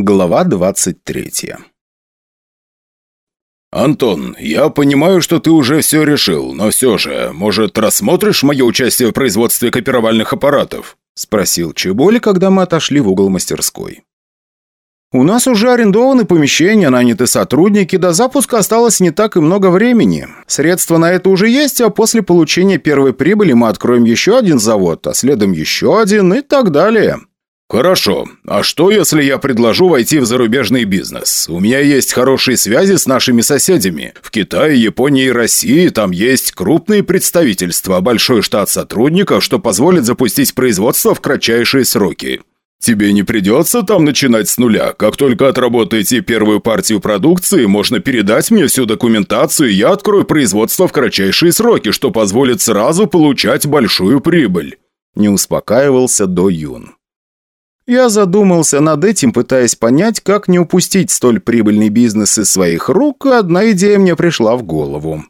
Глава 23 «Антон, я понимаю, что ты уже все решил, но все же, может, рассмотришь мое участие в производстве копировальных аппаратов?» – спросил Чеболи, когда мы отошли в угол мастерской. «У нас уже арендованы помещения, наняты сотрудники, до запуска осталось не так и много времени. Средства на это уже есть, а после получения первой прибыли мы откроем еще один завод, а следом еще один и так далее». «Хорошо. А что, если я предложу войти в зарубежный бизнес? У меня есть хорошие связи с нашими соседями. В Китае, Японии и России там есть крупные представительства, большой штат сотрудников, что позволит запустить производство в кратчайшие сроки. Тебе не придется там начинать с нуля. Как только отработаете первую партию продукции, можно передать мне всю документацию, и я открою производство в кратчайшие сроки, что позволит сразу получать большую прибыль». Не успокаивался До Юн. Я задумался над этим, пытаясь понять, как не упустить столь прибыльный бизнес из своих рук, и одна идея мне пришла в голову.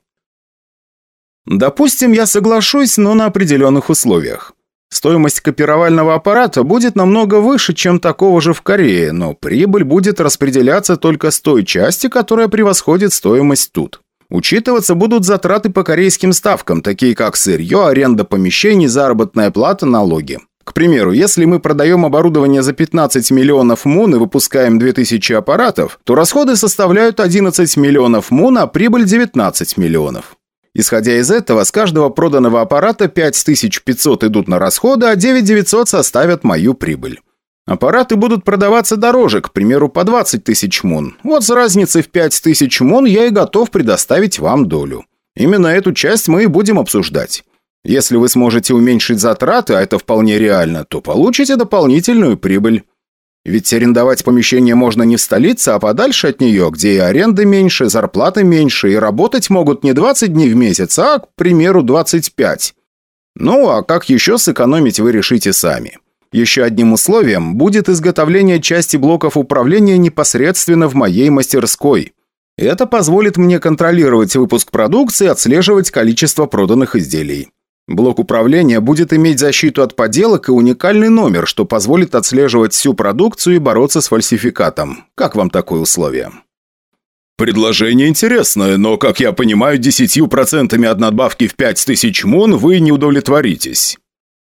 Допустим, я соглашусь, но на определенных условиях. Стоимость копировального аппарата будет намного выше, чем такого же в Корее, но прибыль будет распределяться только с той части, которая превосходит стоимость тут. Учитываться будут затраты по корейским ставкам, такие как сырье, аренда помещений, заработная плата, налоги. К примеру, если мы продаем оборудование за 15 миллионов мун и выпускаем 2000 аппаратов, то расходы составляют 11 миллионов мун, а прибыль 19 миллионов. Исходя из этого, с каждого проданного аппарата 5500 идут на расходы, а 9900 составят мою прибыль. Аппараты будут продаваться дороже, к примеру, по 20 тысяч мун. Вот с разницей в 5000 мун я и готов предоставить вам долю. Именно эту часть мы и будем обсуждать. Если вы сможете уменьшить затраты, а это вполне реально, то получите дополнительную прибыль. Ведь арендовать помещение можно не в столице, а подальше от нее, где и аренда меньше, зарплата меньше, и работать могут не 20 дней в месяц, а, к примеру, 25. Ну, а как еще сэкономить вы решите сами. Еще одним условием будет изготовление части блоков управления непосредственно в моей мастерской. Это позволит мне контролировать выпуск продукции отслеживать количество проданных изделий. Блок управления будет иметь защиту от подделок и уникальный номер, что позволит отслеживать всю продукцию и бороться с фальсификатом. Как вам такое условие? Предложение интересное, но, как я понимаю, десятью процентами от надбавки в 5000 мун вы не удовлетворитесь.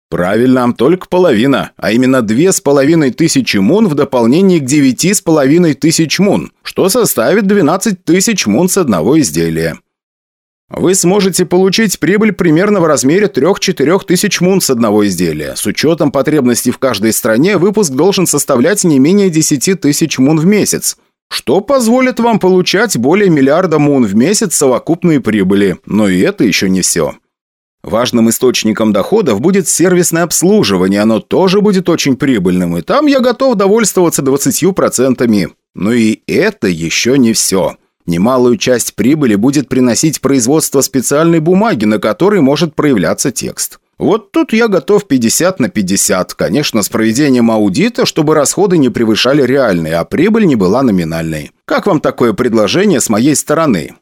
Правильно, только половина, а именно две с половиной тысячи мун в дополнении к девяти с половиной тысяч мун, что составит 12 тысяч мун с одного изделия. Вы сможете получить прибыль примерно в размере 3-4 тысяч мун с одного изделия. С учетом потребностей в каждой стране выпуск должен составлять не менее 10 тысяч мун в месяц, что позволит вам получать более миллиарда мун в месяц совокупной прибыли. Но и это еще не все. Важным источником доходов будет сервисное обслуживание, оно тоже будет очень прибыльным, и там я готов довольствоваться 20%. Но и это еще не все. Немалую часть прибыли будет приносить производство специальной бумаги, на которой может проявляться текст. Вот тут я готов 50 на 50, конечно, с проведением аудита, чтобы расходы не превышали реальные, а прибыль не была номинальной. Как вам такое предложение с моей стороны?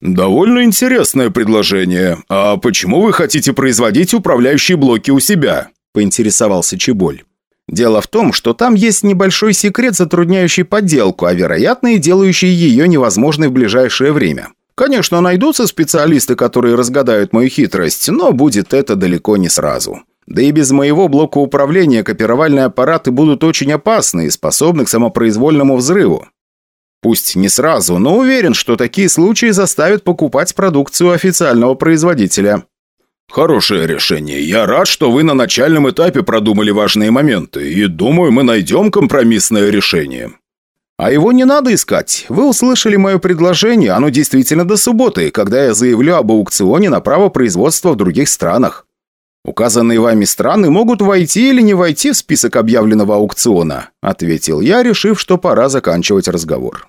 «Довольно интересное предложение. А почему вы хотите производить управляющие блоки у себя?» – поинтересовался Чеболь. Дело в том, что там есть небольшой секрет, затрудняющий подделку, а вероятно и делающий ее невозможной в ближайшее время. Конечно, найдутся специалисты, которые разгадают мою хитрость, но будет это далеко не сразу. Да и без моего блока управления копировальные аппараты будут очень опасны и способны к самопроизвольному взрыву. Пусть не сразу, но уверен, что такие случаи заставят покупать продукцию официального производителя. «Хорошее решение. Я рад, что вы на начальном этапе продумали важные моменты, и думаю, мы найдем компромиссное решение». «А его не надо искать. Вы услышали мое предложение, оно действительно до субботы, когда я заявлю об аукционе на право производства в других странах. Указанные вами страны могут войти или не войти в список объявленного аукциона», ответил я, решив, что пора заканчивать разговор.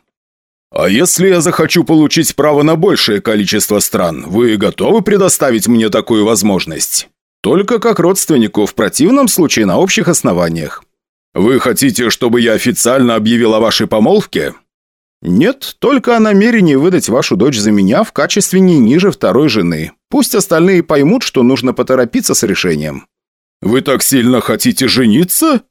«А если я захочу получить право на большее количество стран, вы готовы предоставить мне такую возможность?» «Только как родственнику, в противном случае на общих основаниях». «Вы хотите, чтобы я официально объявил о вашей помолвке?» «Нет, только о намерении выдать вашу дочь за меня в качестве не ниже второй жены. Пусть остальные поймут, что нужно поторопиться с решением». «Вы так сильно хотите жениться?»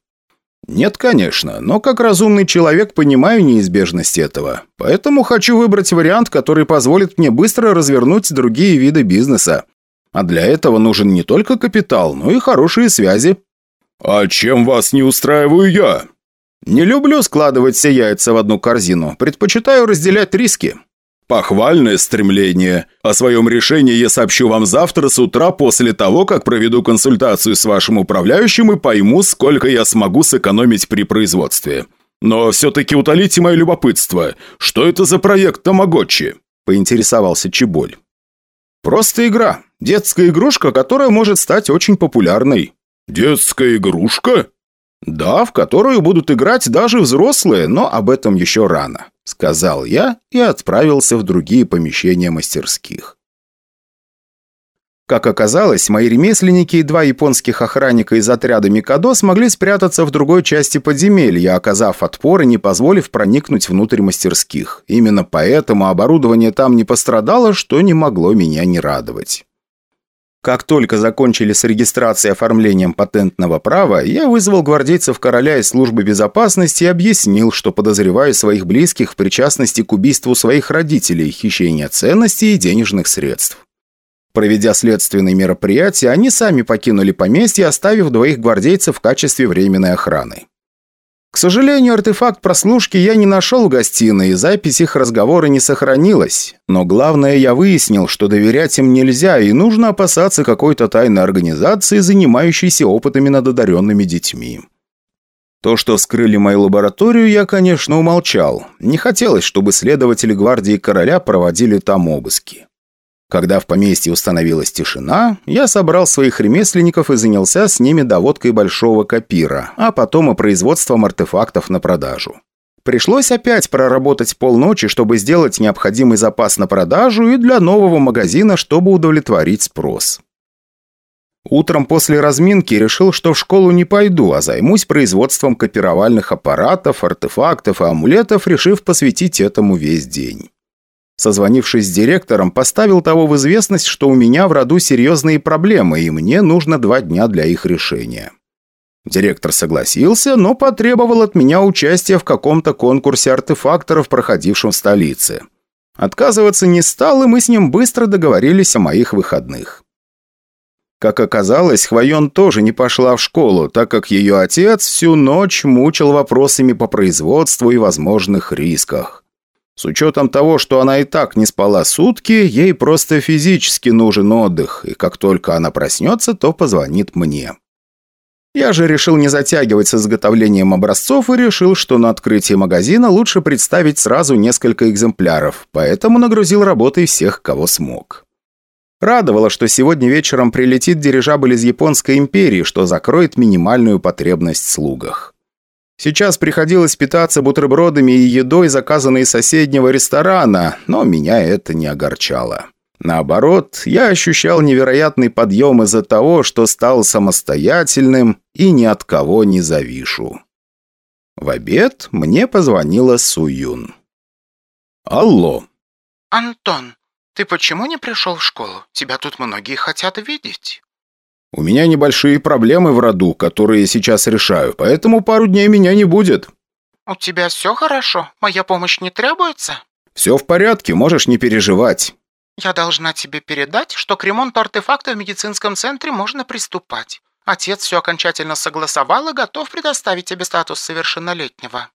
Нет, конечно, но как разумный человек понимаю неизбежность этого. Поэтому хочу выбрать вариант, который позволит мне быстро развернуть другие виды бизнеса. А для этого нужен не только капитал, но и хорошие связи. «А чем вас не устраиваю я?» «Не люблю складывать все яйца в одну корзину. Предпочитаю разделять риски». «Похвальное стремление. О своем решении я сообщу вам завтра с утра после того, как проведу консультацию с вашим управляющим и пойму, сколько я смогу сэкономить при производстве. Но все-таки утолите мое любопытство. Что это за проект Тамагочи?» – поинтересовался Чеболь. «Просто игра. Детская игрушка, которая может стать очень популярной». «Детская игрушка?» «Да, в которую будут играть даже взрослые, но об этом еще рано», — сказал я и отправился в другие помещения мастерских. Как оказалось, мои ремесленники и два японских охранника из отряда Микадо смогли спрятаться в другой части подземелья, оказав отпор и не позволив проникнуть внутрь мастерских. Именно поэтому оборудование там не пострадало, что не могло меня не радовать. Как только закончили с регистрацией и оформлением патентного права, я вызвал гвардейцев короля из службы безопасности и объяснил, что подозреваю своих близких в причастности к убийству своих родителей, хищения ценностей и денежных средств. Проведя следственные мероприятия, они сами покинули поместье, оставив двоих гвардейцев в качестве временной охраны. К сожалению, артефакт прослушки я не нашел в гостиной, и запись их разговора не сохранилась. Но главное, я выяснил, что доверять им нельзя, и нужно опасаться какой-то тайной организации, занимающейся опытами над одаренными детьми. То, что вскрыли мою лабораторию, я, конечно, умолчал. Не хотелось, чтобы следователи гвардии короля проводили там обыски. Когда в поместье установилась тишина, я собрал своих ремесленников и занялся с ними доводкой большого копира, а потом и производством артефактов на продажу. Пришлось опять проработать полночи, чтобы сделать необходимый запас на продажу и для нового магазина, чтобы удовлетворить спрос. Утром после разминки решил, что в школу не пойду, а займусь производством копировальных аппаратов, артефактов и амулетов, решив посвятить этому весь день. Созвонившись с директором, поставил того в известность, что у меня в роду серьезные проблемы, и мне нужно два дня для их решения. Директор согласился, но потребовал от меня участия в каком-то конкурсе артефакторов, проходившем в столице. Отказываться не стал, и мы с ним быстро договорились о моих выходных. Как оказалось, Хвоен тоже не пошла в школу, так как ее отец всю ночь мучил вопросами по производству и возможных рисках. С учетом того, что она и так не спала сутки, ей просто физически нужен отдых, и как только она проснется, то позвонит мне. Я же решил не затягивать с изготовлением образцов и решил, что на открытии магазина лучше представить сразу несколько экземпляров, поэтому нагрузил работой всех, кого смог. Радовало, что сегодня вечером прилетит дирижабль из Японской империи, что закроет минимальную потребность в слугах. Сейчас приходилось питаться бутербродами и едой, заказанной из соседнего ресторана, но меня это не огорчало. Наоборот, я ощущал невероятный подъем из-за того, что стал самостоятельным и ни от кого не завишу. В обед мне позвонила Суюн. «Алло». «Антон, ты почему не пришел в школу? Тебя тут многие хотят видеть». У меня небольшие проблемы в роду, которые сейчас решаю, поэтому пару дней меня не будет». «У тебя все хорошо? Моя помощь не требуется?» «Все в порядке, можешь не переживать». «Я должна тебе передать, что к ремонту артефакта в медицинском центре можно приступать. Отец все окончательно согласовал и готов предоставить тебе статус совершеннолетнего».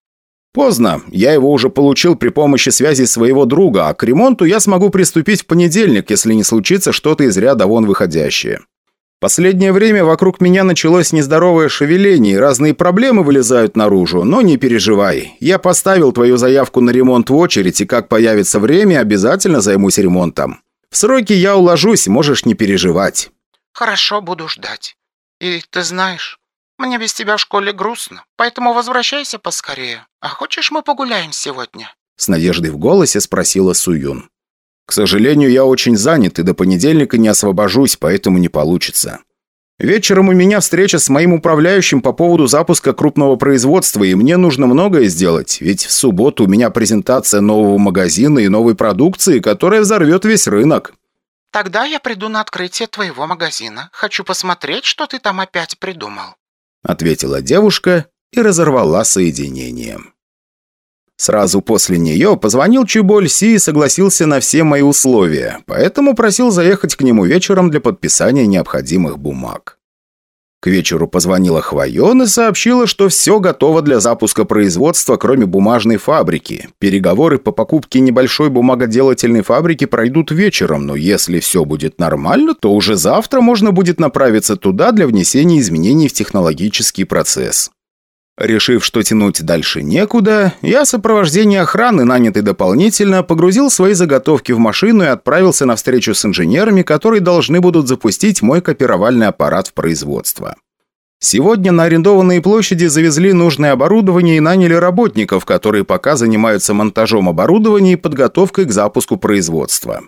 «Поздно. Я его уже получил при помощи связи своего друга, а к ремонту я смогу приступить в понедельник, если не случится что-то из ряда вон выходящее. Последнее время вокруг меня началось нездоровое шевеление, разные проблемы вылезают наружу, но не переживай. Я поставил твою заявку на ремонт в очередь, и как появится время, обязательно займусь ремонтом. В сроки я уложусь, можешь не переживать». «Хорошо, буду ждать. И ты знаешь, мне без тебя в школе грустно, поэтому возвращайся поскорее. А хочешь, мы погуляем сегодня?» С надеждой в голосе спросила Суюн. К сожалению, я очень занят и до понедельника не освобожусь, поэтому не получится. Вечером у меня встреча с моим управляющим по поводу запуска крупного производства, и мне нужно многое сделать, ведь в субботу у меня презентация нового магазина и новой продукции, которая взорвет весь рынок. Тогда я приду на открытие твоего магазина. Хочу посмотреть, что ты там опять придумал. Ответила девушка и разорвала соединение. Сразу после нее позвонил Чуболь Си и согласился на все мои условия, поэтому просил заехать к нему вечером для подписания необходимых бумаг. К вечеру позвонила Хвоен и сообщила, что все готово для запуска производства, кроме бумажной фабрики. Переговоры по покупке небольшой бумагоделательной фабрики пройдут вечером, но если все будет нормально, то уже завтра можно будет направиться туда для внесения изменений в технологический процесс. Решив, что тянуть дальше некуда, я сопровождение охраны, нанятый дополнительно, погрузил свои заготовки в машину и отправился на встречу с инженерами, которые должны будут запустить мой копировальный аппарат в производство. Сегодня на арендованные площади завезли нужное оборудование и наняли работников, которые пока занимаются монтажом оборудования и подготовкой к запуску производства.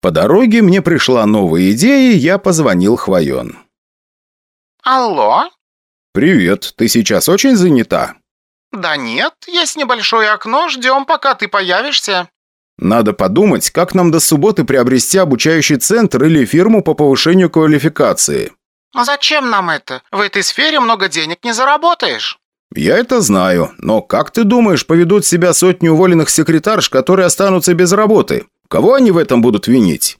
По дороге мне пришла новая идея, и я позвонил Хвоен. Алло? «Привет, ты сейчас очень занята?» Да нет, есть небольшое окно, ждем, пока ты появишься. «Надо подумать, как нам до субботы приобрести обучающий центр или фирму по повышению квалификации». А зачем нам это? В этой сфере много денег не заработаешь. «Я это знаю, но как ты думаешь, поведут себя сотни уволенных секретарш, которые останутся без работы? Кого они в этом будут винить?»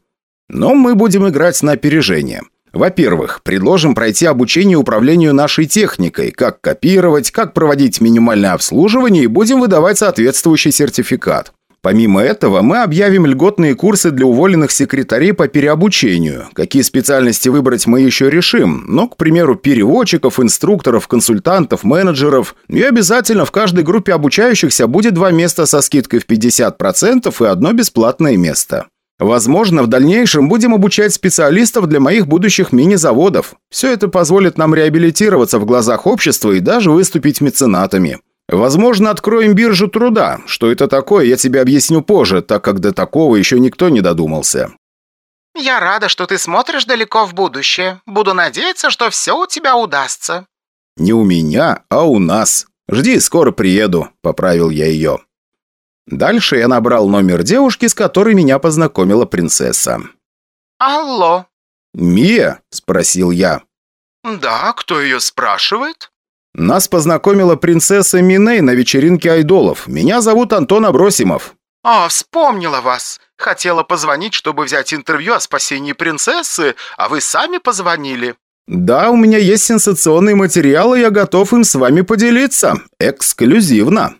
«Но мы будем играть на опережение. Во-первых, предложим пройти обучение управлению нашей техникой, как копировать, как проводить минимальное обслуживание и будем выдавать соответствующий сертификат. Помимо этого, мы объявим льготные курсы для уволенных секретарей по переобучению. Какие специальности выбрать мы еще решим, но, к примеру, переводчиков, инструкторов, консультантов, менеджеров. И обязательно в каждой группе обучающихся будет два места со скидкой в 50% и одно бесплатное место. Возможно, в дальнейшем будем обучать специалистов для моих будущих мини-заводов. Все это позволит нам реабилитироваться в глазах общества и даже выступить меценатами. Возможно, откроем биржу труда. Что это такое, я тебе объясню позже, так как до такого еще никто не додумался. Я рада, что ты смотришь далеко в будущее. Буду надеяться, что все у тебя удастся. Не у меня, а у нас. Жди, скоро приеду, поправил я ее. Дальше я набрал номер девушки, с которой меня познакомила принцесса. Алло. «Мия?» – спросил я. Да, кто ее спрашивает? Нас познакомила принцесса Миней на вечеринке айдолов. Меня зовут Антон Абросимов. А, вспомнила вас. Хотела позвонить, чтобы взять интервью о спасении принцессы, а вы сами позвонили. Да, у меня есть сенсационный материал, и я готов им с вами поделиться. Эксклюзивно.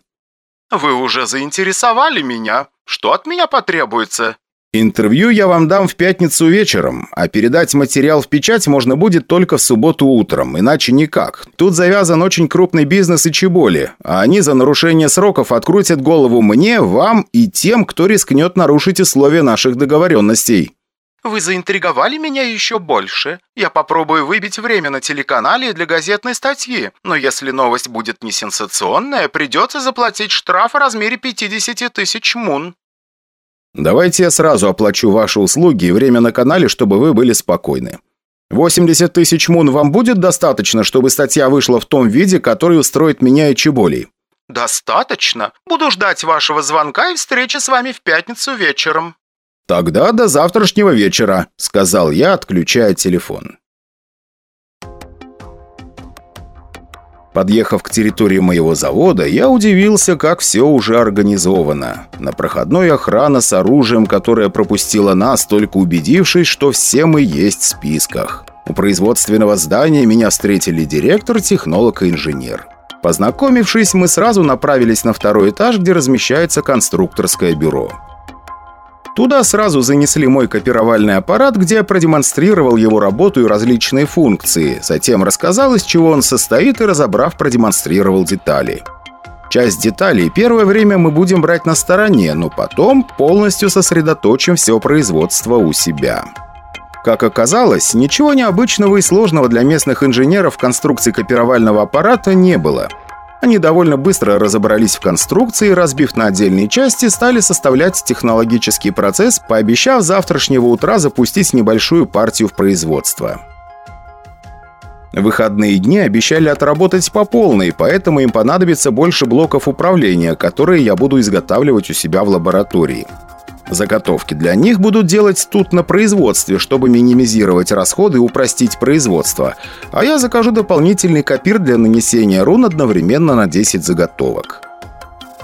Вы уже заинтересовали меня. Что от меня потребуется? Интервью я вам дам в пятницу вечером, а передать материал в печать можно будет только в субботу утром, иначе никак. Тут завязан очень крупный бизнес и чеболи, а они за нарушение сроков открутят голову мне, вам и тем, кто рискнет нарушить условия наших договоренностей. Вы заинтриговали меня еще больше. Я попробую выбить время на телеканале для газетной статьи, но если новость будет не сенсационная, придется заплатить штраф в размере 50 тысяч мун». «Давайте я сразу оплачу ваши услуги и время на канале, чтобы вы были спокойны. 80 тысяч мун вам будет достаточно, чтобы статья вышла в том виде, который устроит меня и Чеболей?» «Достаточно. Буду ждать вашего звонка и встречи с вами в пятницу вечером». «Тогда до завтрашнего вечера», — сказал я, отключая телефон. Подъехав к территории моего завода, я удивился, как все уже организовано. На проходной охрана с оружием, которая пропустила нас, только убедившись, что все мы есть в списках. У производственного здания меня встретили директор, технолог и инженер. Познакомившись, мы сразу направились на второй этаж, где размещается конструкторское бюро. Туда сразу занесли мой копировальный аппарат, где я продемонстрировал его работу и различные функции. Затем рассказал, из чего он состоит, и разобрав, продемонстрировал детали. Часть деталей первое время мы будем брать на стороне, но потом полностью сосредоточим все производство у себя. Как оказалось, ничего необычного и сложного для местных инженеров конструкции копировального аппарата не было – они довольно быстро разобрались в конструкции, разбив на отдельные части, стали составлять технологический процесс, пообещав завтрашнего утра запустить небольшую партию в производство. Выходные дни обещали отработать по полной, поэтому им понадобится больше блоков управления, которые я буду изготавливать у себя в лаборатории. Заготовки для них будут делать тут на производстве, чтобы минимизировать расходы и упростить производство. А я закажу дополнительный копир для нанесения рун одновременно на 10 заготовок.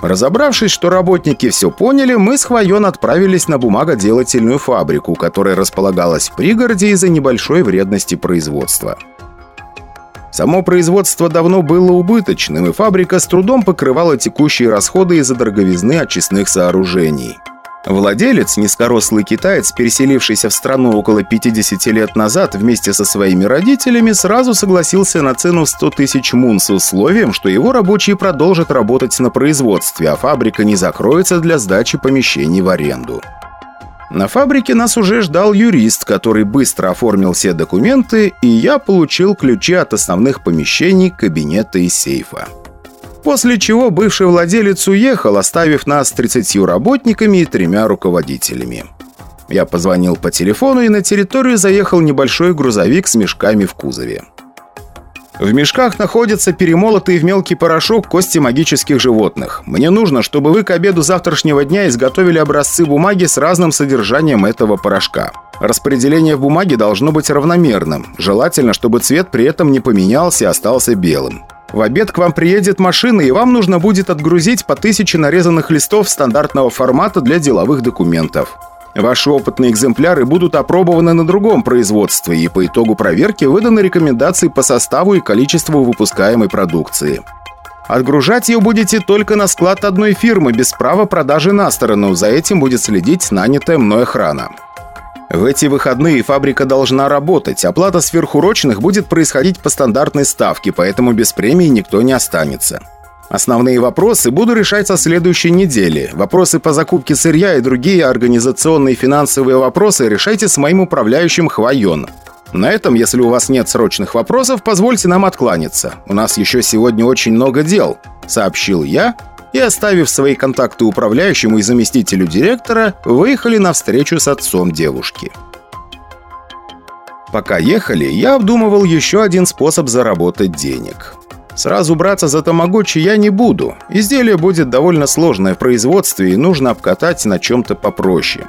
Разобравшись, что работники все поняли, мы с Хвоен отправились на бумагоделательную фабрику, которая располагалась в пригороде из-за небольшой вредности производства. Само производство давно было убыточным, и фабрика с трудом покрывала текущие расходы из-за дороговизны очистных сооружений. Владелец, низкорослый китаец, переселившийся в страну около 50 лет назад вместе со своими родителями, сразу согласился на цену 100 тысяч мун с условием, что его рабочие продолжат работать на производстве, а фабрика не закроется для сдачи помещений в аренду. На фабрике нас уже ждал юрист, который быстро оформил все документы, и я получил ключи от основных помещений, кабинета и сейфа. После чего бывший владелец уехал, оставив нас с 30 работниками и тремя руководителями. Я позвонил по телефону, и на территорию заехал небольшой грузовик с мешками в кузове. В мешках находятся перемолотые в мелкий порошок кости магических животных. Мне нужно, чтобы вы к обеду завтрашнего дня изготовили образцы бумаги с разным содержанием этого порошка. Распределение в бумаге должно быть равномерным. Желательно, чтобы цвет при этом не поменялся и остался белым. В обед к вам приедет машина, и вам нужно будет отгрузить по тысяче нарезанных листов стандартного формата для деловых документов. Ваши опытные экземпляры будут опробованы на другом производстве, и по итогу проверки выданы рекомендации по составу и количеству выпускаемой продукции. Отгружать ее будете только на склад одной фирмы, без права продажи на сторону. За этим будет следить нанятая мной охрана. В эти выходные фабрика должна работать. Оплата сверхурочных будет происходить по стандартной ставке, поэтому без премии никто не останется. Основные вопросы буду решать со следующей недели. Вопросы по закупке сырья и другие организационные и финансовые вопросы решайте с моим управляющим Хвайон. На этом, если у вас нет срочных вопросов, позвольте нам откланяться. У нас еще сегодня очень много дел», — сообщил я, и, оставив свои контакты управляющему и заместителю директора, выехали на встречу с отцом девушки. Пока ехали, я обдумывал еще один способ заработать денег. Сразу браться за тамагочи я не буду. Изделие будет довольно сложное в производстве и нужно обкатать на чем-то попроще.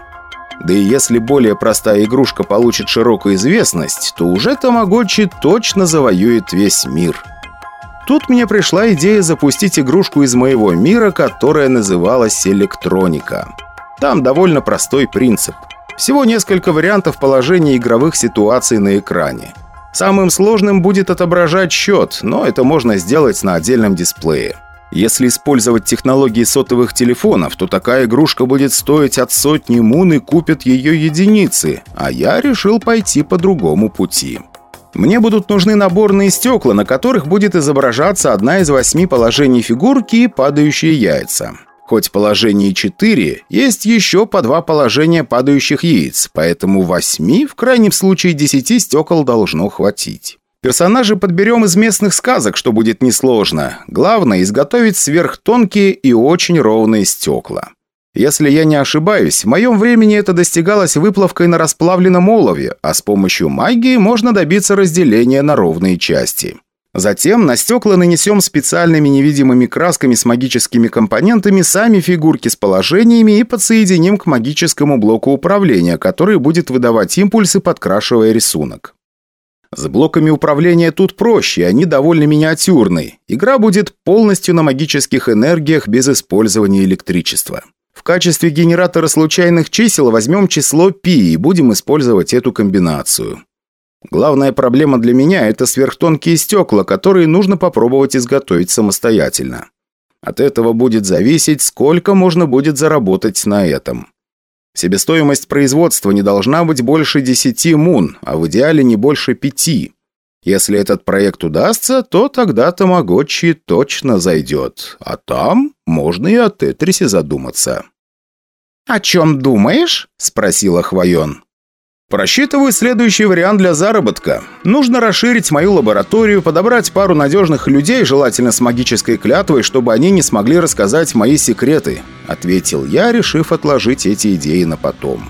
Да и если более простая игрушка получит широкую известность, то уже тамагочи точно завоюет весь мир. Тут мне пришла идея запустить игрушку из моего мира, которая называлась «Электроника». Там довольно простой принцип. Всего несколько вариантов положения игровых ситуаций на экране. Самым сложным будет отображать счет, но это можно сделать на отдельном дисплее. Если использовать технологии сотовых телефонов, то такая игрушка будет стоить от сотни мун и купят ее единицы, а я решил пойти по другому пути. Мне будут нужны наборные стекла, на которых будет изображаться одна из восьми положений фигурки и падающие яйца. Хоть в положении 4 есть еще по два положения падающих яиц, поэтому 8, в крайнем случае 10 стекол должно хватить. Персонажи подберем из местных сказок, что будет несложно. Главное – изготовить сверхтонкие и очень ровные стекла. Если я не ошибаюсь, в моем времени это достигалось выплавкой на расплавленном олове, а с помощью магии можно добиться разделения на ровные части. Затем на стекла нанесем специальными невидимыми красками с магическими компонентами сами фигурки с положениями и подсоединим к магическому блоку управления, который будет выдавать импульсы, подкрашивая рисунок. С блоками управления тут проще, они довольно миниатюрные. Игра будет полностью на магических энергиях без использования электричества. В качестве генератора случайных чисел возьмем число π и будем использовать эту комбинацию. Главная проблема для меня – это сверхтонкие стекла, которые нужно попробовать изготовить самостоятельно. От этого будет зависеть, сколько можно будет заработать на этом. Себестоимость производства не должна быть больше 10 мун, а в идеале не больше 5. Если этот проект удастся, то тогда Тамагочи точно зайдет. А там можно и о Тетрисе задуматься. «О чем думаешь?» – спросила Хвоен. Просчитываю следующий вариант для заработка. Нужно расширить мою лабораторию, подобрать пару надежных людей, желательно с магической клятвой, чтобы они не смогли рассказать мои секреты», — ответил я, решив отложить эти идеи на потом.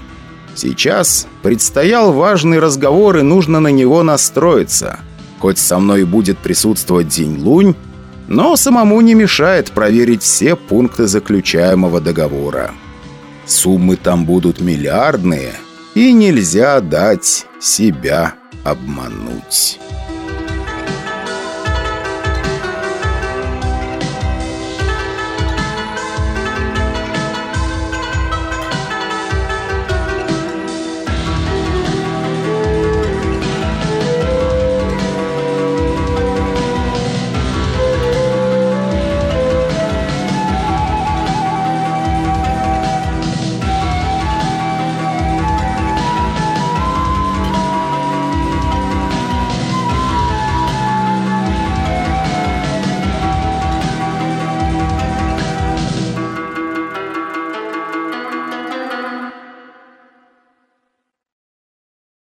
Сейчас предстоял важный разговор, и нужно на него настроиться. Хоть со мной будет присутствовать День-Лунь, но самому не мешает проверить все пункты заключаемого договора. Суммы там будут миллиардные, и нельзя дать себя обмануть».